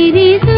Espíritu.